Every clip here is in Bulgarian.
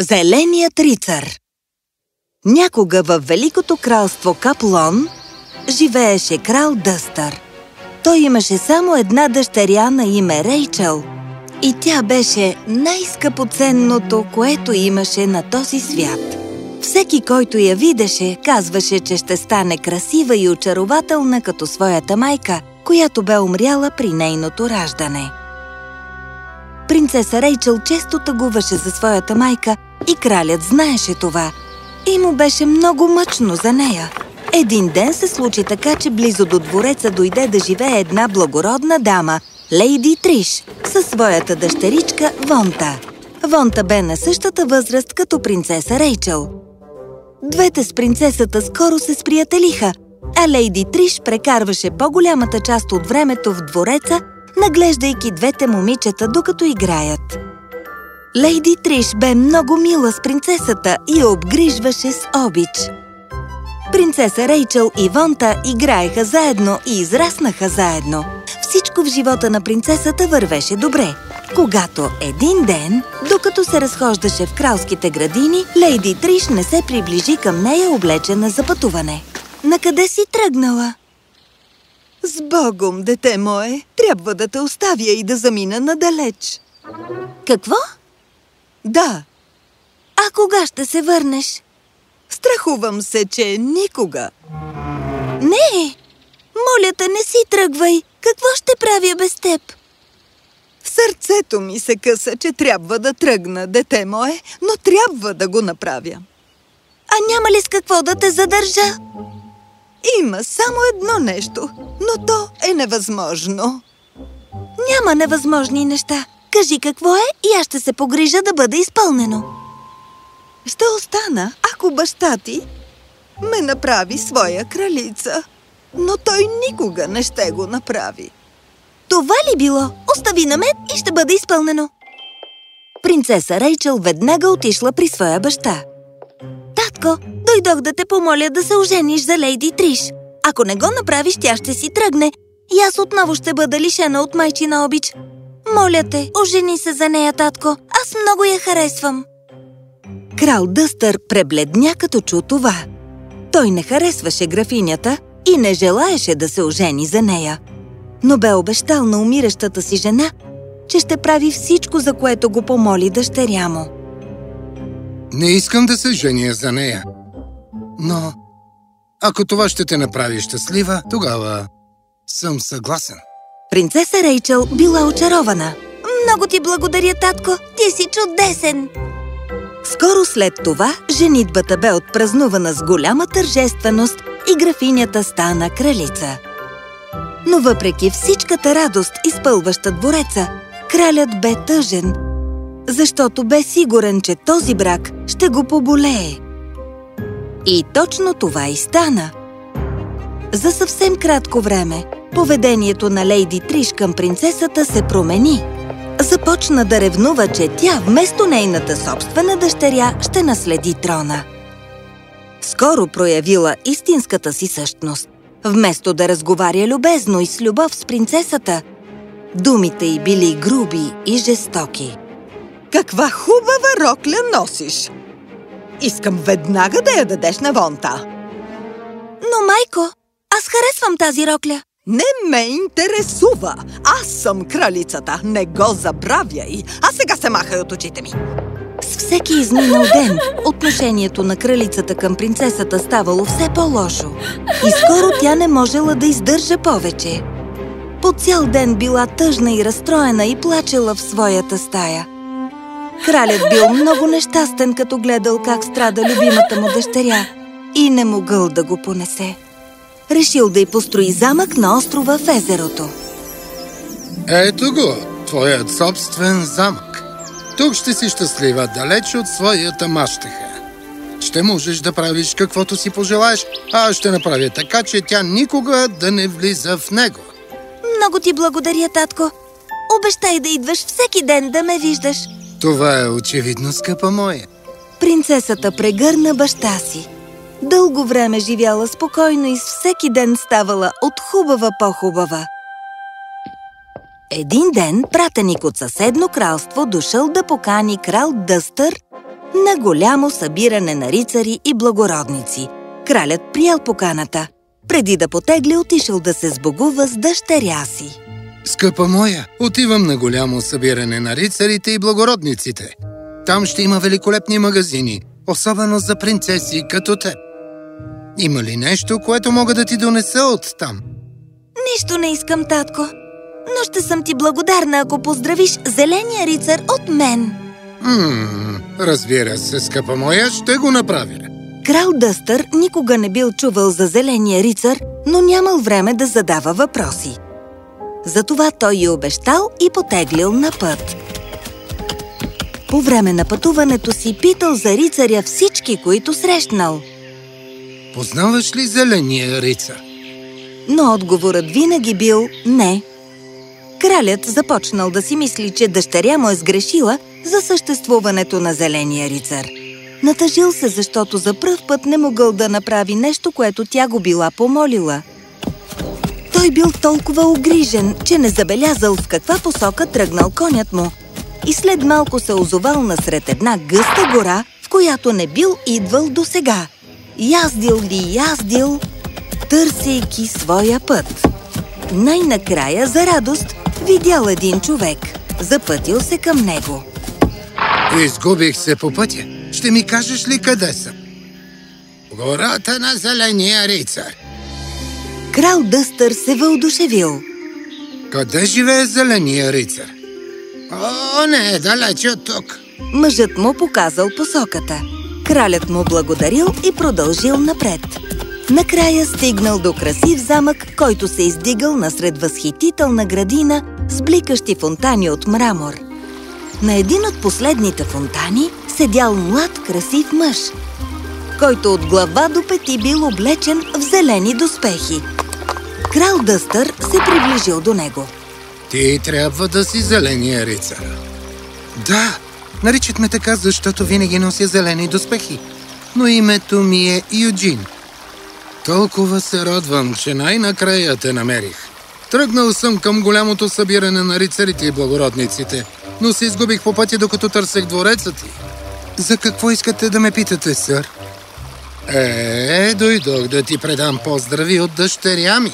Зеленият рицар Някога във Великото кралство Каплон живееше крал Дъстър. Той имаше само една дъщеря на име Рейчел и тя беше най-скъпоценното, което имаше на този свят. Всеки, който я видеше, казваше, че ще стане красива и очарователна като своята майка, която бе умряла при нейното раждане. Принцеса Рейчел често тъгуваше за своята майка и кралят знаеше това. И му беше много мъчно за нея. Един ден се случи така, че близо до двореца дойде да живее една благородна дама, Лейди Триш, със своята дъщеричка Вонта. Вонта бе на същата възраст като принцеса Рейчел. Двете с принцесата скоро се сприятелиха, а Лейди Триш прекарваше по-голямата част от времето в двореца, наглеждайки двете момичета, докато играят. Лейди Триш бе много мила с принцесата и я обгрижваше с обич. Принцеса Рейчел и Вонта играеха заедно и израснаха заедно. Всичко в живота на принцесата вървеше добре. Когато един ден, докато се разхождаше в кралските градини, Лейди Триш не се приближи към нея облечена за пътуване. Накъде си тръгнала? С Богом, дете мое! Трябва да те оставя и да замина надалеч. Какво? Да. А кога ще се върнеш? Страхувам се, че никога. Не! Моля те, не си тръгвай! Какво ще правя без теб? Сърцето ми се къса, че трябва да тръгна, дете мое, но трябва да го направя. А няма ли с какво да те задържа? Има само едно нещо, но то е невъзможно. Няма невъзможни неща. Кажи какво е и аз ще се погрижа да бъде изпълнено. Ще остана, ако баща ти ме направи своя кралица. Но той никога не ще го направи. Това ли било? Остави на мен и ще бъде изпълнено. Принцеса Рейчел веднага отишла при своя баща. Татко, дойдох да те помоля да се ожениш за Лейди Триш. Ако не го направиш, тя ще си тръгне и аз отново ще бъда лишена от майчина обич. Моля те, ожени се за нея, татко. Аз много я харесвам. Крал Дъстър пребледня като чу това. Той не харесваше графинята и не желаеше да се ожени за нея. Но бе обещал на умиращата си жена, че ще прави всичко, за което го помоли дъщеря му. Не искам да се женя за нея. Но, ако това ще те направи щастлива, тогава съм съгласен. Принцеса Рейчел била очарована. Много ти благодаря, татко! Ти си чудесен! Скоро след това женитбата бе отпразнувана с голяма тържественост и графинята стана кралица. Но въпреки всичката радост, изпълваща двореца, кралят бе тъжен, защото бе сигурен, че този брак ще го поболее. И точно това и стана. За съвсем кратко време, поведението на Лейди Триш към принцесата се промени. Започна да ревнува, че тя вместо нейната собствена дъщеря ще наследи трона. Скоро проявила истинската си същност. Вместо да разговаря любезно и с любов с принцесата, думите й били груби и жестоки. Каква хубава рокля носиш! Искам веднага да я дадеш на Вонта. Но, майко, аз харесвам тази рокля. Не ме интересува! Аз съм кралицата, не го забравяй! А сега се махай от очите ми! С всеки изминал ден отношението на кралицата към принцесата ставало все по-лошо и скоро тя не можела да издържа повече. По цял ден била тъжна и разстроена и плачела в своята стая. Кралят бил много нещастен, като гледал как страда любимата му дъщеря и не могъл да го понесе. Решил да й построи замък на острова в езерото. Ето го, твоят собствен замък. Тук ще си щастлива, далеч от своята мащеха. Ще можеш да правиш каквото си пожелаеш, а аз ще направя така, че тя никога да не влиза в него. Много ти благодаря, татко. Обещай да идваш всеки ден да ме виждаш. Това е очевидно, скъпа моя. Принцесата прегърна баща си. Дълго време живяла спокойно и с всеки ден ставала от хубава по-хубава. Един ден пратеник от съседно кралство дошъл да покани крал Дъстър на голямо събиране на рицари и благородници. Кралят приял поканата. Преди да потегли, отишъл да се сбогува с дъщеря си. Скъпа моя, отивам на голямо събиране на рицарите и благородниците. Там ще има великолепни магазини, особено за принцеси като теб. Има ли нещо, което мога да ти донеса от там? Нищо не искам, татко. Но ще съм ти благодарна, ако поздравиш зеления рицар от мен. Ммм, разбира се, скъпа моя, ще го направя. Крал Дъстър никога не бил чувал за зеления рицар, но нямал време да задава въпроси. Затова той й обещал и потеглил на път. По време на пътуването си питал за рицаря всички, които срещнал. Познаваш ли зеления рицар? Но отговорът винаги бил «не». Кралят започнал да си мисли, че дъщеря му е сгрешила за съществуването на зеления рицар. Натъжил се, защото за пръв път не могъл да направи нещо, което тя го била помолила. Той бил толкова огрижен, че не забелязал в каква посока тръгнал конят му и след малко се озовал насред една гъста гора, в която не бил идвал досега. Яздил ли яздил, търсейки своя път. Най-накрая, за радост, видял един човек. Запътил се към него. Изгубих се по пътя. Ще ми кажеш ли къде съм? Гората на зеления рицар. Крал Дъстър се въодушевил. Къде живее зеления рицар? О, не е далече от тук. Мъжът му показал посоката. Кралят му благодарил и продължил напред. Накрая стигнал до красив замък, който се издигал насред възхитителна градина с бликащи фонтани от мрамор. На един от последните фонтани седял млад красив мъж, който от глава до пети бил облечен в зелени доспехи. Крал Дъстър се приближил до него. Ти трябва да си зеления рицар. Да, наричат ме така, защото винаги нося зелени доспехи. Но името ми е Юджин. Толкова се радвам, че най-накрая те намерих. Тръгнал съм към голямото събиране на рицарите и благородниците, но се изгубих по пътя, докато търсех двореца ти. За какво искате да ме питате, сър? Е, дойдох да ти предам поздрави от дъщеря ми.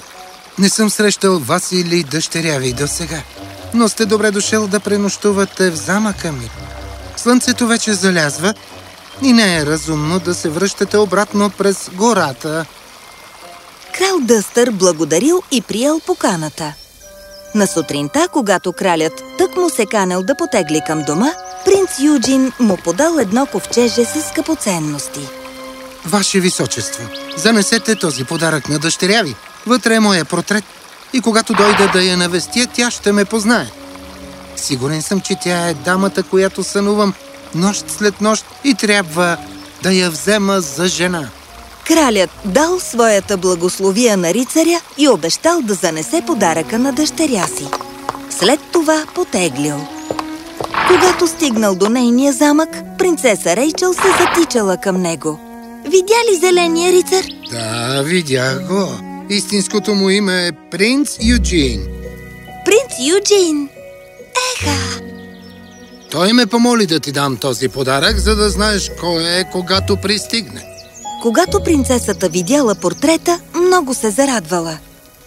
Не съм срещал вас или дъщеря ви до сега, но сте добре дошъл да пренощувате в замъка ми. Слънцето вече залязва и не е разумно да се връщате обратно през гората. Крал Дъстър благодарил и приел поканата. На сутринта, когато кралят тък му се канел да потегли към дома, принц Юджин му подал едно ковчеже с скъпоценности. Ваше Височество, занесете този подарък на дъщеря ви. Вътре е моя портрет и когато дойда да я навестя, тя ще ме познае. Сигурен съм, че тя е дамата, която сънувам нощ след нощ и трябва да я взема за жена. Кралят дал своята благословия на рицаря и обещал да занесе подаръка на дъщеря си. След това потеглил. Когато стигнал до нейния замък, принцеса Рейчел се затичала към него. Видя ли зеления рицар? Да, видях го. Истинското му име е принц Юджин. Принц Юджин! Еха! Той ме помоли да ти дам този подарък, за да знаеш кой е, когато пристигне. Когато принцесата видяла портрета, много се зарадвала.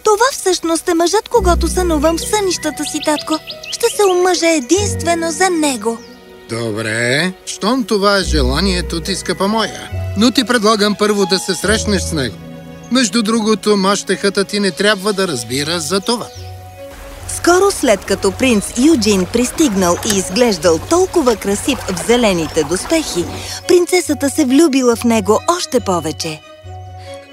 Това всъщност е мъжът, когато сънувам в сънищата си, татко. Ще се омъжа единствено за него. Добре, щом това е желанието ти, скъпа моя. Но ти предлагам първо да се срещнеш с него. Между другото, мащехата ти не трябва да разбира за това. Скоро след като принц Юджин пристигнал и изглеждал толкова красив в зелените доспехи, принцесата се влюбила в него още повече.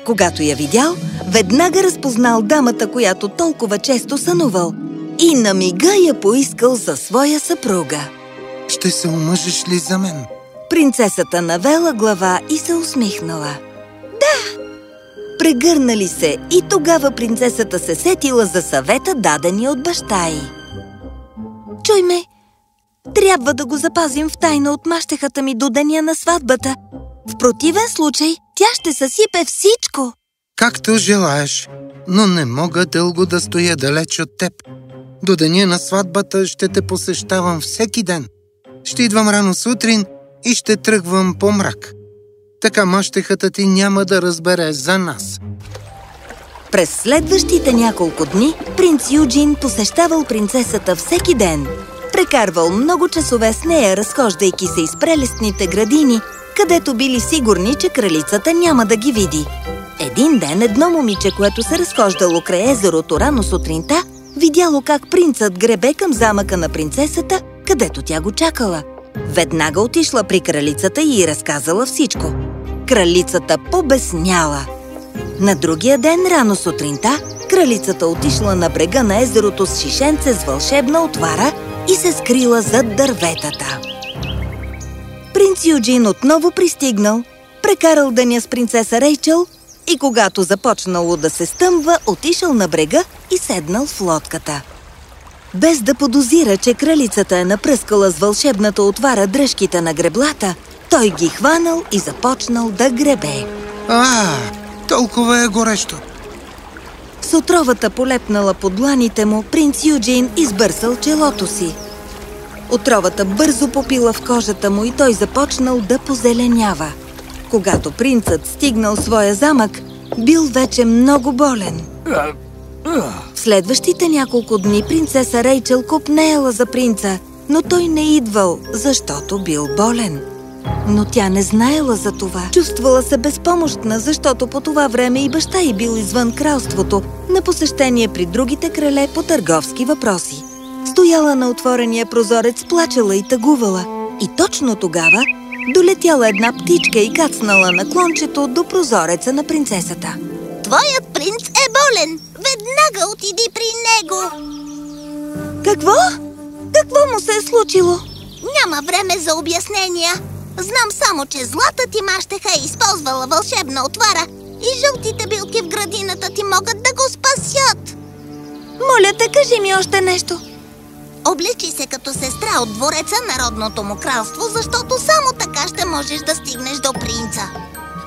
Когато я видял, веднага разпознал дамата, която толкова често сънувал и на мига я поискал за своя съпруга. Ще се омъжиш ли за мен? Принцесата навела глава и се усмихнала. Да! Прегърнали се и тогава принцесата се сетила за съвета, дадени от баща й. Чуй ме! Трябва да го запазим в тайна от мащехата ми до деня на сватбата. В противен случай тя ще съсипе всичко. Както желаеш, но не мога дълго да стоя далеч от теб. До деня на сватбата ще те посещавам всеки ден. Ще идвам рано сутрин и ще тръгвам по мрак. Така мащехата ти няма да разбере за нас. През следващите няколко дни принц Юджин посещавал принцесата всеки ден. Прекарвал много часове с нея, разхождайки се из прелестните градини, където били сигурни, че кралицата няма да ги види. Един ден едно момиче, което се разхождало край езерото рано сутринта, видяло как принцът гребе към замъка на принцесата, където тя го чакала. Веднага отишла при кралицата и разказала всичко. Кралицата побесняла. На другия ден, рано сутринта, кралицата отишла на брега на езерото с шишенце с вълшебна отвара и се скрила зад дърветата. Принц Юджин отново пристигнал, прекарал деня с принцеса Рейчел и когато започнало да се стъмва, отишъл на брега и седнал в лодката. Без да подозира, че кралицата е напръскала с вълшебната отвара дръжките на греблата, той ги хванал и започнал да гребе. А, толкова е горещо. С отровата полепнала по дланите му, принц Юджин избърсал челото си. Отровата бързо попила в кожата му и той започнал да позеленява. Когато принцът стигнал своя замък, бил вече много болен. В следващите няколко дни принцеса Рейчел купнеяла за принца, но той не идвал, защото бил болен. Но тя не знаела за това. Чувствала се безпомощна, защото по това време и баща й бил извън кралството, на посещение при другите крале по търговски въпроси. Стояла на отворения прозорец, плачела и тъгувала. И точно тогава долетяла една птичка и кацнала на клончето до прозореца на принцесата. Твоят принц е болен! Веднага отиди при него! Какво? Какво му се е случило? Няма време за обяснения. Знам само, че злата ти мащеха е използвала вълшебна отвара и жълтите билки в градината ти могат да го спасят. Моля те, кажи ми още нещо. Обличи се като сестра от двореца Народното му кралство, защото само така ще можеш да стигнеш до принца.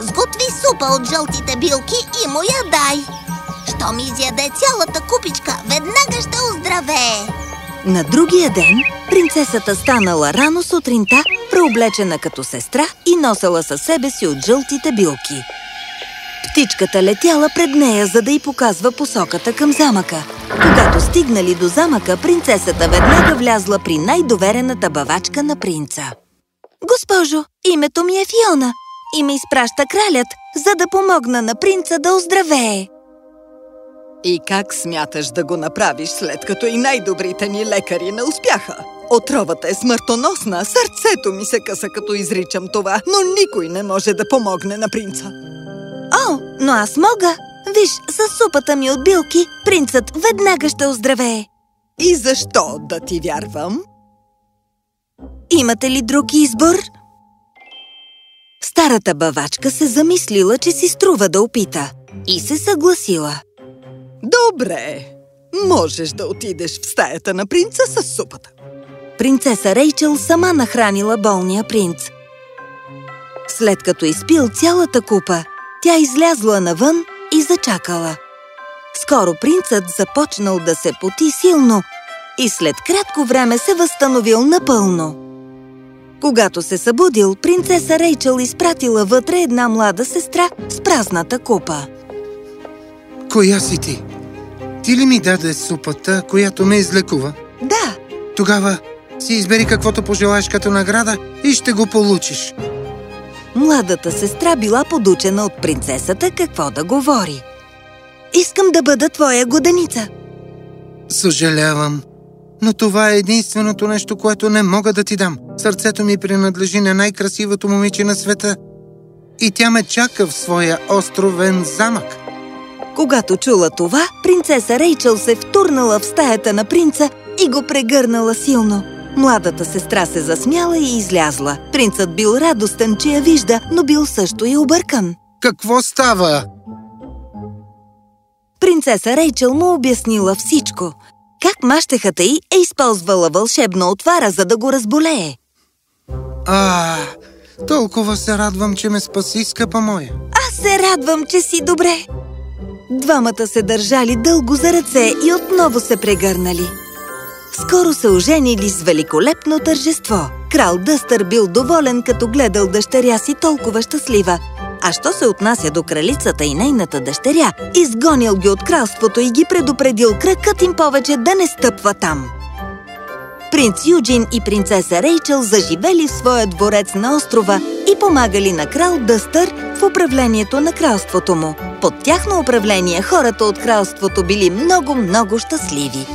Сготви супа от жълтите билки и му я дай. Щом изяде цялата купичка, веднага ще оздравее. На другия ден принцесата станала рано сутринта, преоблечена като сестра и носела със себе си от жълтите билки. Птичката летяла пред нея, за да й показва посоката към замъка. Когато стигнали до замъка, принцесата веднага влязла при най-доверената бавачка на принца. Госпожо, името ми е Фиона и ме изпраща кралят, за да помогна на принца да оздравее. И как смяташ да го направиш, след като и най-добрите ни лекари не успяха? Отровата е смъртоносна, сърцето ми се къса като изричам това, но никой не може да помогне на принца. О, но аз мога! Виж, с супата ми от билки, принцът веднага ще оздравее. И защо да ти вярвам? Имате ли друг избор? Старата бавачка се замислила, че си струва да опита и се съгласила. Добре, можеш да отидеш в стаята на принца с супата. Принцеса Рейчел сама нахранила болния принц. След като изпил цялата купа, тя излязла навън и зачакала. Скоро принцът започнал да се поти силно и след кратко време се възстановил напълно. Когато се събудил, принцеса Рейчел изпратила вътре една млада сестра с празната купа. Коя си ти? Ти ли ми даде супата, която ме излекува? Да, Тогава си избери каквото пожелаеш като награда и ще го получиш. младата сестра била подучена от принцесата какво да говори. Искам да бъда твоя годеница. Съжалявам, но това е единственото нещо, което не мога да ти дам. Сърцето ми принадлежи на най-красивото момиче на света и тя ме чака в своя островен замък. Когато чула това, принцеса Рейчел се втурнала в стаята на принца и го прегърнала силно. Младата сестра се засмяла и излязла. Принцът бил радостен, че я вижда, но бил също и объркан. Какво става? Принцеса Рейчел му обяснила всичко. Как мащехата й е използвала вълшебна отвара, за да го разболее. А, толкова се радвам, че ме спаси, скъпа моя. Аз се радвам, че си добре. Двамата се държали дълго за ръце и отново се прегърнали. Скоро се оженили с великолепно тържество. Крал Дъстър бил доволен, като гледал дъщеря си толкова щастлива. А що се отнася до кралицата и нейната дъщеря, изгонил ги от кралството и ги предупредил кракът им повече да не стъпва там. Принц Юджин и принцеса Рейчел заживели в своя дворец на острова и помагали на крал Дъстър в управлението на кралството му. Под тяхно управление хората от кралството били много-много щастливи.